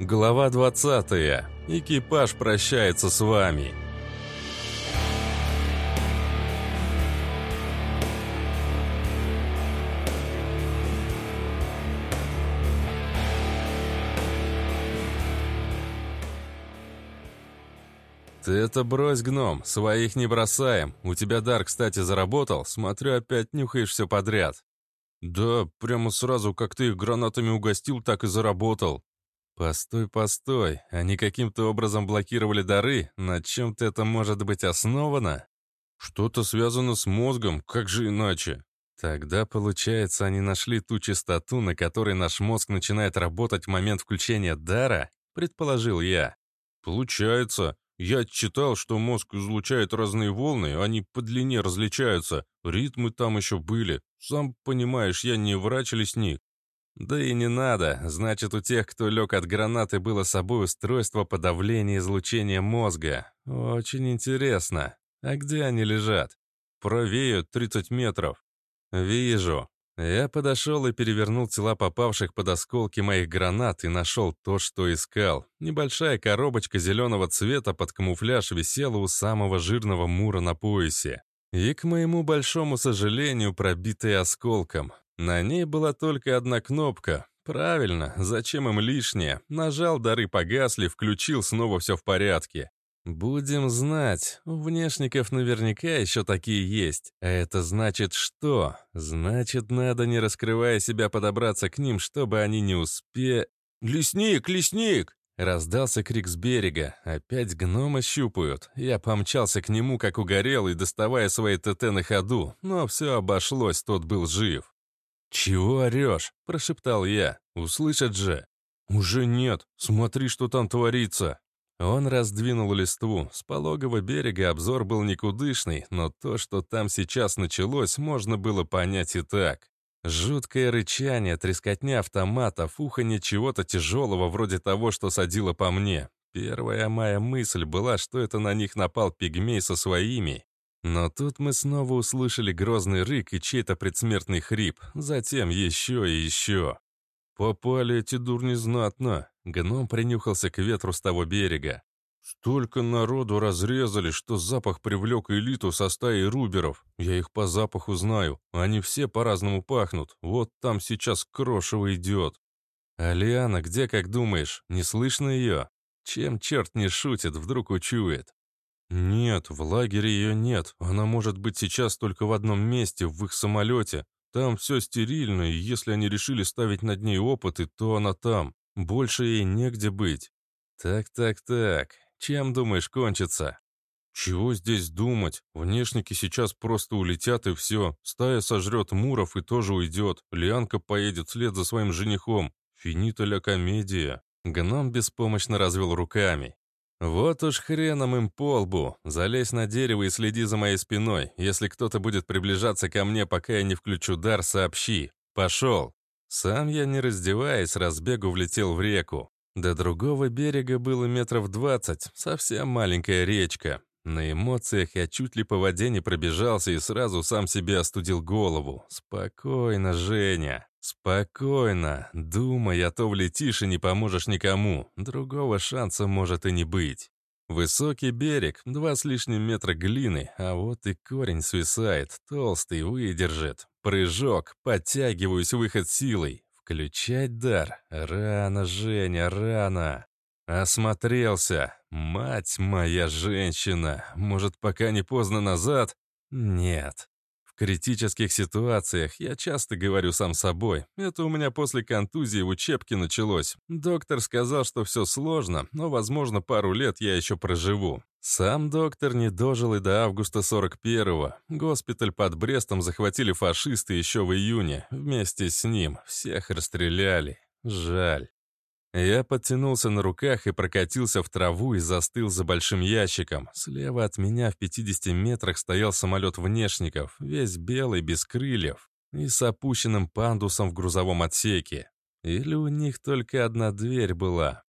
Глава 20. Экипаж прощается с вами. «Ты это брось, гном, своих не бросаем. У тебя дар, кстати, заработал. Смотрю, опять нюхаешь все подряд». «Да, прямо сразу, как ты их гранатами угостил, так и заработал». «Постой, постой. Они каким-то образом блокировали дары? На чем-то это может быть основано?» «Что-то связано с мозгом, как же иначе?» «Тогда, получается, они нашли ту частоту, на которой наш мозг начинает работать в момент включения дара?» — предположил я. «Получается. Я читал, что мозг излучает разные волны, они по длине различаются, ритмы там еще были. Сам понимаешь, я не врач лесник. Да и не надо, значит, у тех, кто лег от гранаты, было с собой устройство подавления излучения мозга. Очень интересно. А где они лежат? Правее 30 метров. Вижу. Я подошел и перевернул тела попавших под осколки моих гранат и нашел то, что искал. Небольшая коробочка зеленого цвета под камуфляж висела у самого жирного мура на поясе. И, к моему большому сожалению, пробитая осколком. На ней была только одна кнопка. Правильно, зачем им лишнее? Нажал, дары погасли, включил, снова все в порядке. «Будем знать. У внешников наверняка еще такие есть. А это значит что? Значит, надо, не раскрывая себя, подобраться к ним, чтобы они не успе...» «Лесник, лесник!» Раздался крик с берега. Опять гнома щупают. Я помчался к нему, как угорелый, доставая свои ТТ на ходу, но все обошлось, тот был жив. «Чего орешь?» – прошептал я. «Услышат же!» «Уже нет. Смотри, что там творится!» Он раздвинул листву. С пологого берега обзор был никудышный, но то, что там сейчас началось, можно было понять и так. Жуткое рычание, трескотня автоматов, уханье чего-то тяжелого, вроде того, что садило по мне. Первая моя мысль была, что это на них напал пигмей со своими. Но тут мы снова услышали грозный рык и чей-то предсмертный хрип, затем еще и еще. Попали эти дурни знатно. Гном принюхался к ветру с того берега. Столько народу разрезали, что запах привлек элиту со стаей руберов. Я их по запаху знаю. Они все по-разному пахнут. Вот там сейчас крошево идет. Алиана, где, как думаешь? Не слышно ее? Чем черт не шутит, вдруг учует? Нет, в лагере ее нет. Она может быть сейчас только в одном месте, в их самолете. Там все стерильно, и если они решили ставить над ней опыты, то она там. Больше ей негде быть. Так-так-так, чем думаешь кончится? Чего здесь думать? Внешники сейчас просто улетят и все. Стая сожрет Муров и тоже уйдет. Лианка поедет вслед за своим женихом. Финита ля комедия. Гном беспомощно развел руками. «Вот уж хреном им по лбу. Залезь на дерево и следи за моей спиной. Если кто-то будет приближаться ко мне, пока я не включу дар, сообщи. Пошел». Сам я, не раздеваясь, разбегу влетел в реку. До другого берега было метров двадцать, совсем маленькая речка. На эмоциях я чуть ли по воде не пробежался и сразу сам себе остудил голову. «Спокойно, Женя, спокойно. Думай, а то влетишь и не поможешь никому. Другого шанса может и не быть». Высокий берег, два с лишним метра глины, а вот и корень свисает, толстый, выдержит. Прыжок, подтягиваюсь, выход силой. Включать дар. Рано, Женя, рано. Осмотрелся. Мать моя женщина. Может, пока не поздно назад? Нет. Критических ситуациях я часто говорю сам собой. Это у меня после контузии в учебке началось. Доктор сказал, что все сложно, но, возможно, пару лет я еще проживу. Сам доктор не дожил и до августа 41-го. Госпиталь под Брестом захватили фашисты еще в июне. Вместе с ним всех расстреляли. Жаль. Я подтянулся на руках и прокатился в траву и застыл за большим ящиком. Слева от меня в 50 метрах стоял самолет внешников, весь белый, без крыльев, и с опущенным пандусом в грузовом отсеке. Или у них только одна дверь была.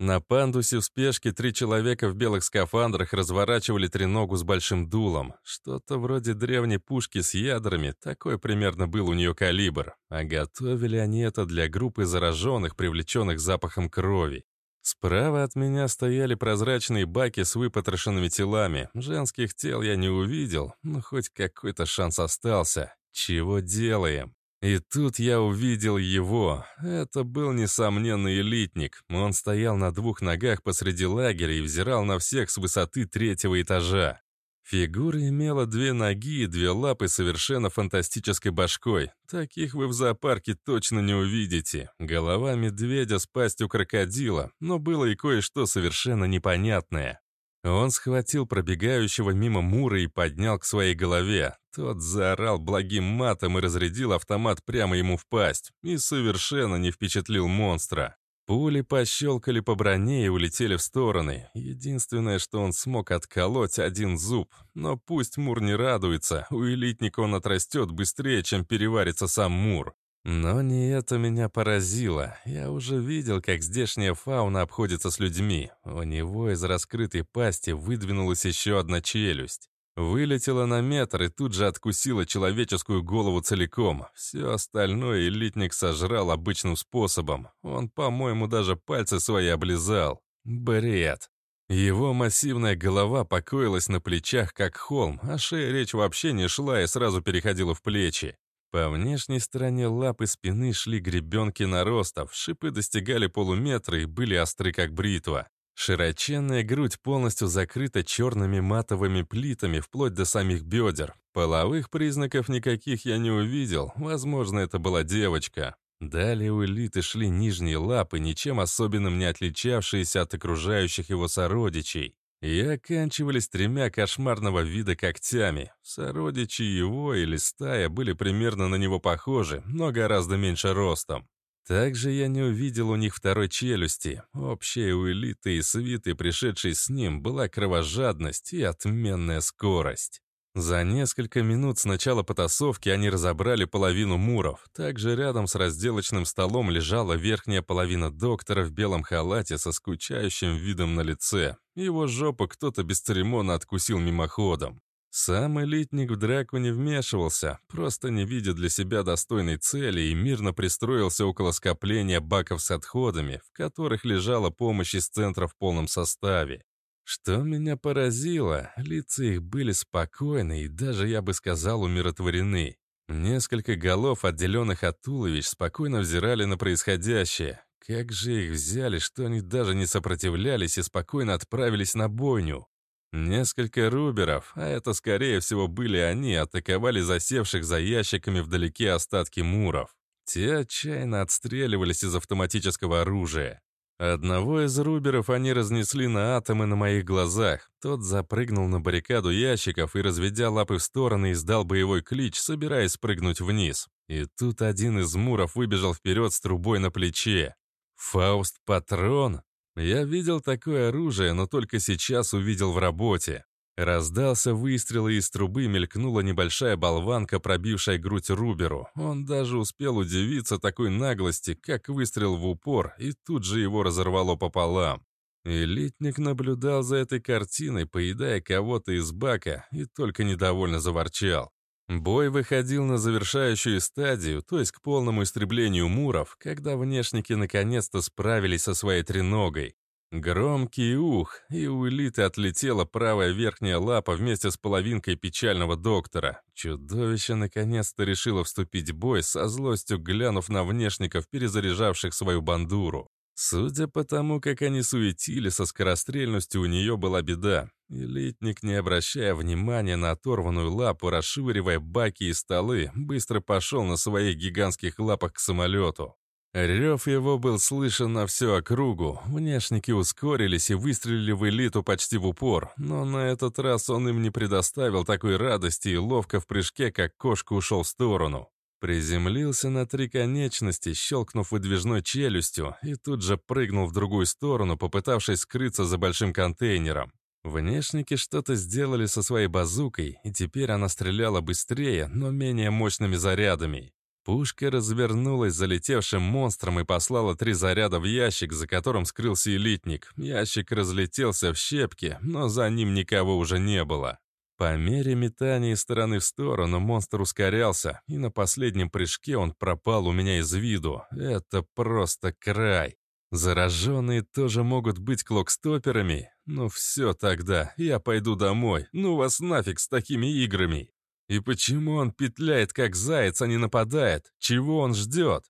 На пандусе в спешке три человека в белых скафандрах разворачивали треногу с большим дулом. Что-то вроде древней пушки с ядрами, такой примерно был у нее калибр. А готовили они это для группы зараженных, привлеченных запахом крови. Справа от меня стояли прозрачные баки с выпотрошенными телами. Женских тел я не увидел, но хоть какой-то шанс остался. Чего делаем? И тут я увидел его. Это был несомненный элитник. Он стоял на двух ногах посреди лагеря и взирал на всех с высоты третьего этажа. Фигура имела две ноги и две лапы совершенно фантастической башкой. Таких вы в зоопарке точно не увидите. Голова медведя с пастью крокодила, но было и кое-что совершенно непонятное. Он схватил пробегающего мимо Мура и поднял к своей голове. Тот заорал благим матом и разрядил автомат прямо ему в пасть. И совершенно не впечатлил монстра. Пули пощелкали по броне и улетели в стороны. Единственное, что он смог отколоть один зуб. Но пусть Мур не радуется, у элитника он отрастет быстрее, чем переварится сам Мур. Но не это меня поразило. Я уже видел, как здешняя фауна обходится с людьми. У него из раскрытой пасти выдвинулась еще одна челюсть. Вылетела на метр и тут же откусила человеческую голову целиком. Все остальное элитник сожрал обычным способом. Он, по-моему, даже пальцы свои облизал. Бред. Его массивная голова покоилась на плечах, как холм, а шея речь вообще не шла и сразу переходила в плечи. По внешней стороне лапы спины шли гребенки наростов, шипы достигали полуметра и были остры, как бритва. Широченная грудь полностью закрыта черными матовыми плитами вплоть до самих бедер. Половых признаков никаких я не увидел, возможно, это была девочка. Далее у элиты шли нижние лапы, ничем особенным не отличавшиеся от окружающих его сородичей, и оканчивались тремя кошмарного вида когтями. Сородичи его или стая были примерно на него похожи, но гораздо меньше ростом. Также я не увидел у них второй челюсти. Общая у элиты и свиты, пришедшей с ним, была кровожадность и отменная скорость. За несколько минут с начала потасовки они разобрали половину муров. Также рядом с разделочным столом лежала верхняя половина доктора в белом халате со скучающим видом на лице. Его жопу кто-то бесцеремонно откусил мимоходом. Сам элитник в драку не вмешивался, просто не видя для себя достойной цели и мирно пристроился около скопления баков с отходами, в которых лежала помощь из центра в полном составе. Что меня поразило, лица их были спокойны и даже, я бы сказал, умиротворены. Несколько голов, отделенных от туловищ, спокойно взирали на происходящее. Как же их взяли, что они даже не сопротивлялись и спокойно отправились на бойню? Несколько руберов, а это скорее всего были они, атаковали засевших за ящиками вдалеке остатки муров. Те отчаянно отстреливались из автоматического оружия. Одного из руберов они разнесли на атомы на моих глазах. Тот запрыгнул на баррикаду ящиков и, разведя лапы в стороны, издал боевой клич, собираясь спрыгнуть вниз. И тут один из муров выбежал вперед с трубой на плече. «Фауст-патрон?» Я видел такое оружие, но только сейчас увидел в работе. Раздался выстрел, и из трубы мелькнула небольшая болванка, пробившая грудь Руберу. Он даже успел удивиться такой наглости, как выстрел в упор, и тут же его разорвало пополам. Элитник наблюдал за этой картиной, поедая кого-то из бака, и только недовольно заворчал. Бой выходил на завершающую стадию, то есть к полному истреблению муров, когда внешники наконец-то справились со своей треногой. Громкий ух, и у элиты отлетела правая верхняя лапа вместе с половинкой печального доктора. Чудовище наконец-то решило вступить в бой, со злостью глянув на внешников, перезаряжавших свою бандуру. Судя по тому, как они суетили, со скорострельностью у нее была беда. Элитник, не обращая внимания на оторванную лапу, расшвыривая баки и столы, быстро пошел на своих гигантских лапах к самолету. Рев его был слышен на всю округу. Внешники ускорились и выстрелили в элиту почти в упор, но на этот раз он им не предоставил такой радости и ловко в прыжке, как кошка ушел в сторону. Приземлился на три конечности, щелкнув выдвижной челюстью, и тут же прыгнул в другую сторону, попытавшись скрыться за большим контейнером. Внешники что-то сделали со своей базукой, и теперь она стреляла быстрее, но менее мощными зарядами. Пушка развернулась залетевшим монстром и послала три заряда в ящик, за которым скрылся элитник. Ящик разлетелся в щепки, но за ним никого уже не было. По мере метания из стороны в сторону монстр ускорялся, и на последнем прыжке он пропал у меня из виду. Это просто край. Зараженные тоже могут быть клокстоперами? Ну все тогда, я пойду домой. Ну вас нафиг с такими играми. И почему он петляет как заяц, а не нападает? Чего он ждет?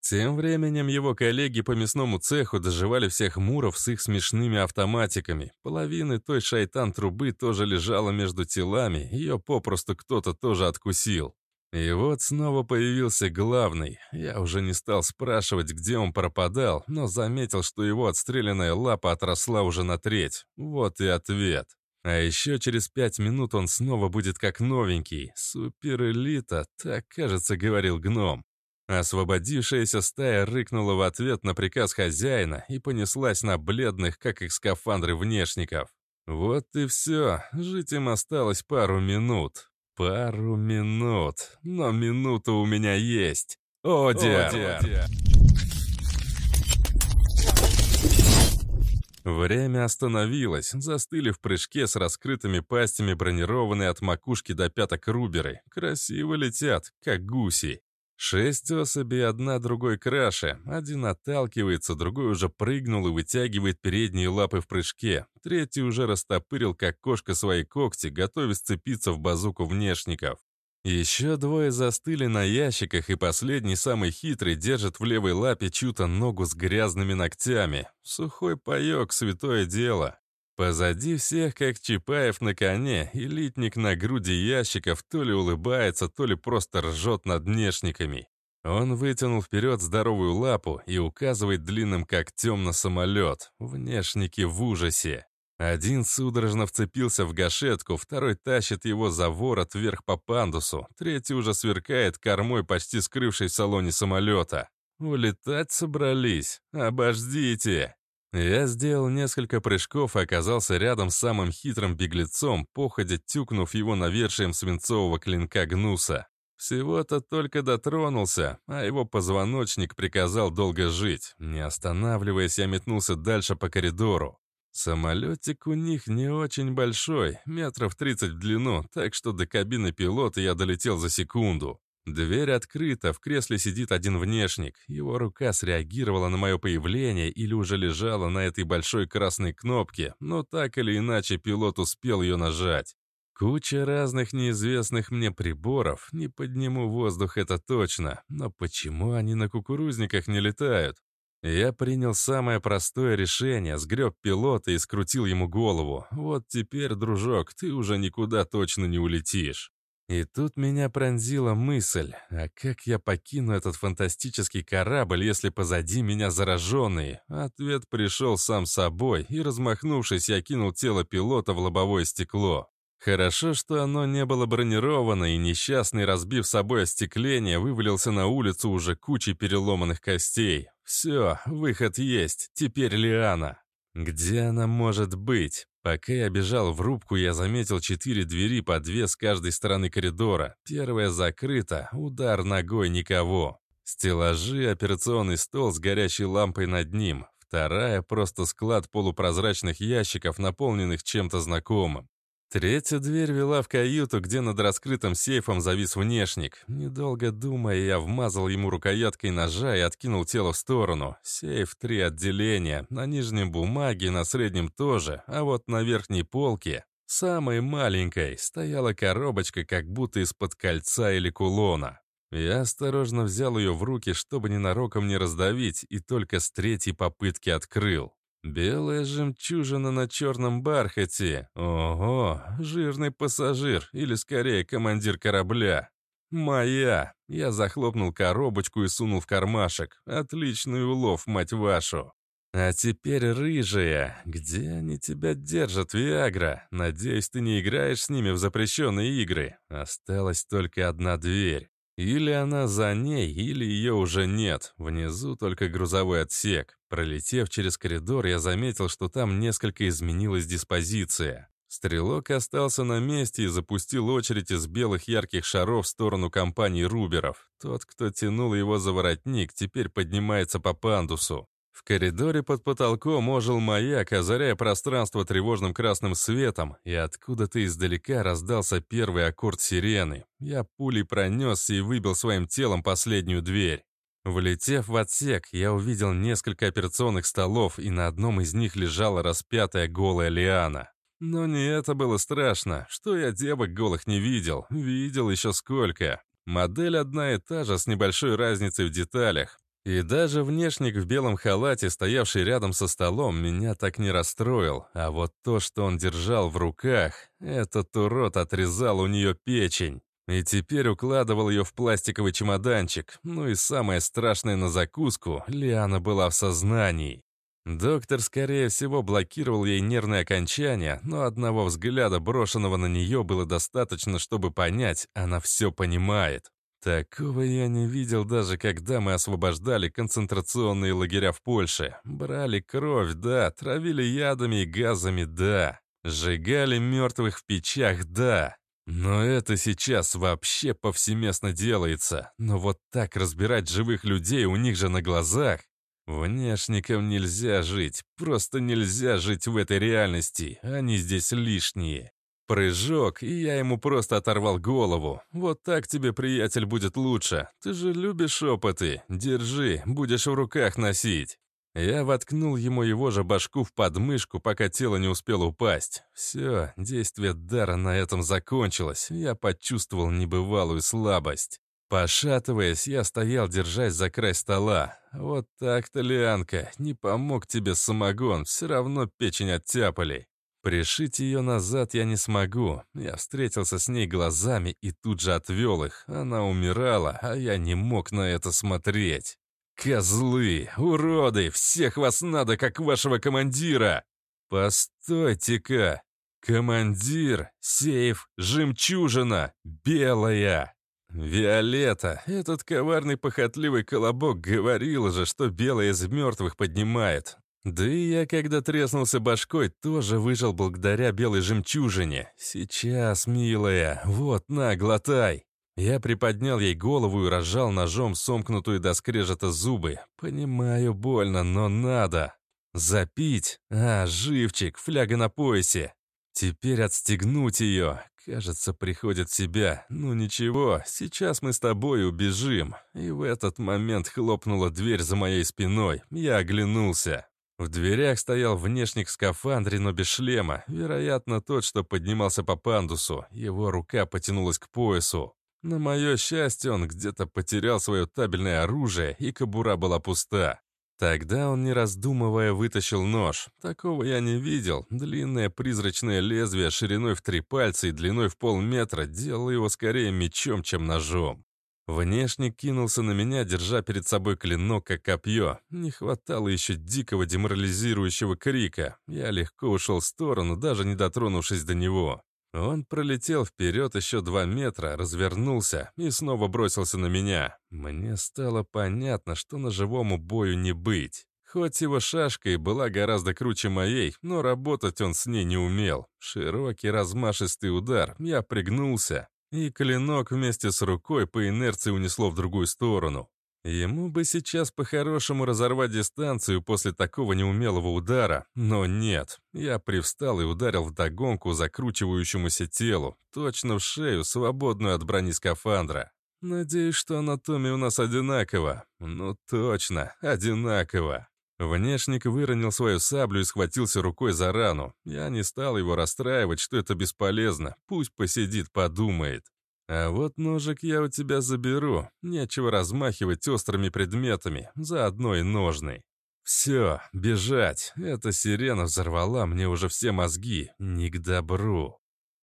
Тем временем его коллеги по мясному цеху доживали всех муров с их смешными автоматиками. Половины той шайтан-трубы тоже лежала между телами, ее попросту кто-то тоже откусил. И вот снова появился главный. Я уже не стал спрашивать, где он пропадал, но заметил, что его отстрелянная лапа отросла уже на треть. Вот и ответ. А еще через пять минут он снова будет как новенький. Суперэлита, так, кажется, говорил гном. Освободившаяся стая рыкнула в ответ на приказ хозяина и понеслась на бледных, как их скафандры, внешников. Вот и все, жить им осталось пару минут. Пару минут. Но минута у меня есть. Одер! Одер! Время остановилось, застыли в прыжке с раскрытыми пастями бронированные от макушки до пяток руберы. Красиво летят, как гуси. Шесть особей, одна другой краше. Один отталкивается, другой уже прыгнул и вытягивает передние лапы в прыжке. Третий уже растопырил, как кошка, свои когти, готовясь цепиться в базуку внешников. Еще двое застыли на ящиках, и последний, самый хитрый, держит в левой лапе чью-то ногу с грязными ногтями. Сухой паек, святое дело. Позади всех, как Чапаев на коне, элитник на груди ящиков то ли улыбается, то ли просто ржет над внешниками. Он вытянул вперед здоровую лапу и указывает длинным когтем на самолет. Внешники в ужасе. Один судорожно вцепился в гашетку, второй тащит его за ворот вверх по пандусу, третий уже сверкает кормой, почти скрывшей в салоне самолета. Улетать собрались? Обождите! Я сделал несколько прыжков и оказался рядом с самым хитрым беглецом, походя тюкнув его навершием свинцового клинка гнуса. Всего-то только дотронулся, а его позвоночник приказал долго жить. Не останавливаясь, я метнулся дальше по коридору. Самолетик у них не очень большой, метров 30 в длину, так что до кабины пилота я долетел за секунду. Дверь открыта, в кресле сидит один внешник. Его рука среагировала на мое появление или уже лежала на этой большой красной кнопке, но так или иначе пилот успел ее нажать. Куча разных неизвестных мне приборов, не подниму воздух, это точно, но почему они на кукурузниках не летают? Я принял самое простое решение, сгреб пилота и скрутил ему голову. Вот теперь, дружок, ты уже никуда точно не улетишь. И тут меня пронзила мысль, а как я покину этот фантастический корабль, если позади меня зараженные? Ответ пришел сам собой, и, размахнувшись, я кинул тело пилота в лобовое стекло. Хорошо, что оно не было бронировано, и несчастный, разбив собой остекление, вывалился на улицу уже кучей переломанных костей. Все, выход есть, теперь Лиана. Где она может быть? Пока я бежал в рубку, я заметил четыре двери по две с каждой стороны коридора. Первая закрыта, удар ногой никого. Стеллажи, операционный стол с горящей лампой над ним. Вторая — просто склад полупрозрачных ящиков, наполненных чем-то знакомым. Третья дверь вела в каюту, где над раскрытым сейфом завис внешник. Недолго думая, я вмазал ему рукояткой ножа и откинул тело в сторону. Сейф три отделения. На нижнем бумаге, на среднем тоже, а вот на верхней полке, самой маленькой, стояла коробочка, как будто из-под кольца или кулона. Я осторожно взял ее в руки, чтобы ненароком не раздавить, и только с третьей попытки открыл. Белая жемчужина на черном бархате. Ого, жирный пассажир, или скорее командир корабля. Моя. Я захлопнул коробочку и сунул в кармашек. Отличный улов, мать вашу. А теперь рыжая. Где они тебя держат, Виагра? Надеюсь, ты не играешь с ними в запрещенные игры. Осталась только одна дверь. Или она за ней, или ее уже нет. Внизу только грузовой отсек. Пролетев через коридор, я заметил, что там несколько изменилась диспозиция. Стрелок остался на месте и запустил очередь из белых ярких шаров в сторону компании Руберов. Тот, кто тянул его за воротник, теперь поднимается по пандусу. В коридоре под потолком ожил маяк, озаряя пространство тревожным красным светом, и откуда-то издалека раздался первый аккорд сирены. Я пулей пронесся и выбил своим телом последнюю дверь. Влетев в отсек, я увидел несколько операционных столов, и на одном из них лежала распятая голая лиана. Но не это было страшно, что я девок голых не видел, видел еще сколько. Модель одна и та же, с небольшой разницей в деталях. И даже внешник в белом халате, стоявший рядом со столом, меня так не расстроил. А вот то, что он держал в руках, этот урод отрезал у нее печень. И теперь укладывал ее в пластиковый чемоданчик. Ну и самое страшное на закуску, Лиана была в сознании. Доктор, скорее всего, блокировал ей нервные окончания, но одного взгляда, брошенного на нее, было достаточно, чтобы понять, она все понимает. Такого я не видел даже когда мы освобождали концентрационные лагеря в Польше. Брали кровь, да, травили ядами и газами, да. Сжигали мертвых в печах, да. Но это сейчас вообще повсеместно делается. Но вот так разбирать живых людей у них же на глазах. Внешникам нельзя жить, просто нельзя жить в этой реальности, они здесь лишние. Прыжок, и я ему просто оторвал голову. Вот так тебе, приятель, будет лучше. Ты же любишь опыты. Держи, будешь в руках носить. Я воткнул ему его же башку в подмышку, пока тело не успело упасть. Все, действие дара на этом закончилось. Я почувствовал небывалую слабость. Пошатываясь, я стоял, держась за край стола. Вот так-то, Лианка, не помог тебе самогон, все равно печень оттяпали. Пришить ее назад я не смогу. Я встретился с ней глазами и тут же отвел их. Она умирала, а я не мог на это смотреть. «Козлы! Уроды! Всех вас надо, как вашего командира!» «Постойте-ка! Командир! Сейф! Жемчужина! Белая!» «Виолетта, этот коварный похотливый колобок говорил же, что белая из мертвых поднимает. Да и я, когда треснулся башкой, тоже выжил благодаря белой жемчужине. Сейчас, милая, вот, на, глотай. Я приподнял ей голову и разжал ножом сомкнутую до скрежета зубы. Понимаю, больно, но надо. Запить? А, живчик, фляга на поясе. Теперь отстегнуть ее. Кажется, приходит в себя. Ну ничего, сейчас мы с тобой убежим. И в этот момент хлопнула дверь за моей спиной. Я оглянулся. В дверях стоял внешник в скафандре, но без шлема. Вероятно, тот, что поднимался по пандусу. Его рука потянулась к поясу. На мое счастье, он где-то потерял свое табельное оружие, и кобура была пуста. Тогда он, не раздумывая, вытащил нож. Такого я не видел. Длинное призрачное лезвие шириной в три пальца и длиной в полметра делало его скорее мечом, чем ножом. Внешник кинулся на меня, держа перед собой клинок, как копье. Не хватало еще дикого деморализирующего крика. Я легко ушел в сторону, даже не дотронувшись до него. Он пролетел вперед еще два метра, развернулся и снова бросился на меня. Мне стало понятно, что на живому бою не быть. Хоть его шашка и была гораздо круче моей, но работать он с ней не умел. Широкий размашистый удар, я пригнулся, и клинок вместе с рукой по инерции унесло в другую сторону. Ему бы сейчас по-хорошему разорвать дистанцию после такого неумелого удара, но нет. Я привстал и ударил вдогонку закручивающемуся телу, точно в шею, свободную от брони скафандра. Надеюсь, что анатомия у нас одинакова. Ну точно, одинаково. Внешник выронил свою саблю и схватился рукой за рану. Я не стал его расстраивать, что это бесполезно. Пусть посидит, подумает. А вот ножик я у тебя заберу. Нечего размахивать острыми предметами, заодно и ножный. Все, бежать. Эта сирена взорвала мне уже все мозги. Не к добру.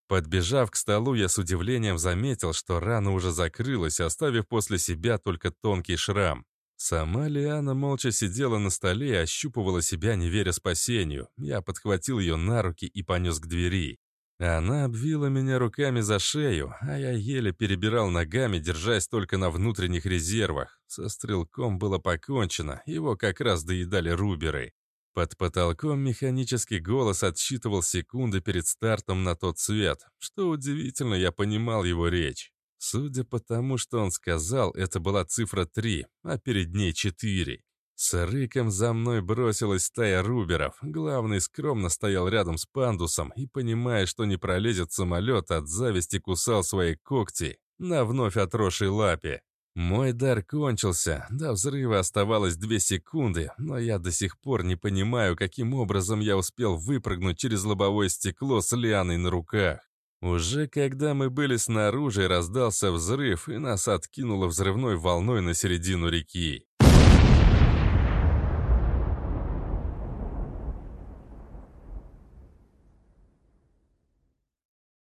Подбежав к столу, я с удивлением заметил, что рана уже закрылась, оставив после себя только тонкий шрам. Сама Лиана молча сидела на столе и ощупывала себя, не веря спасению. Я подхватил ее на руки и понес к двери. Она обвила меня руками за шею, а я еле перебирал ногами, держась только на внутренних резервах. Со стрелком было покончено, его как раз доедали руберы. Под потолком механический голос отсчитывал секунды перед стартом на тот свет. Что удивительно, я понимал его речь. Судя по тому, что он сказал, это была цифра 3, а перед ней 4. С рыком за мной бросилась стая руберов. Главный скромно стоял рядом с пандусом и, понимая, что не пролезет самолет, от зависти кусал свои когти на вновь отросшей лапе. Мой дар кончился, до взрыва оставалось две секунды, но я до сих пор не понимаю, каким образом я успел выпрыгнуть через лобовое стекло с лианой на руках. Уже когда мы были снаружи, раздался взрыв, и нас откинуло взрывной волной на середину реки.